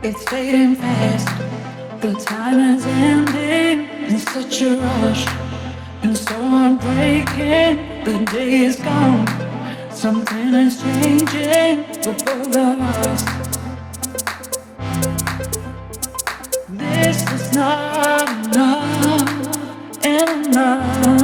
It's fading fast. The time is ending in such a rush. And so I'm breaking. The day is gone. Something is changing for both of us. This is not enough. Enough.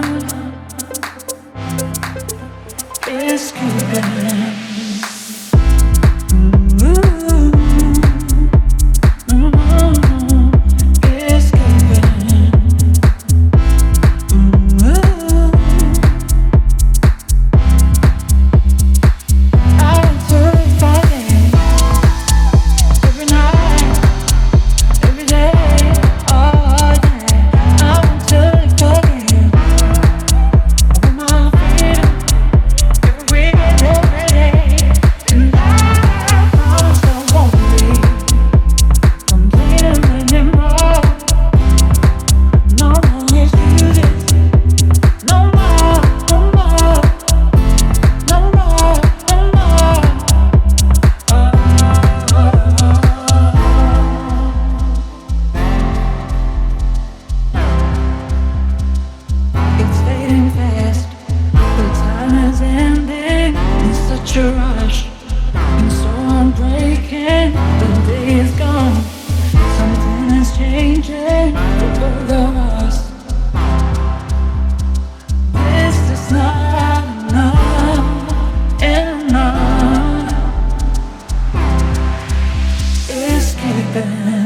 such rush. I'm the day is gone. Something is changing both. This is not enough, enough. Escaping.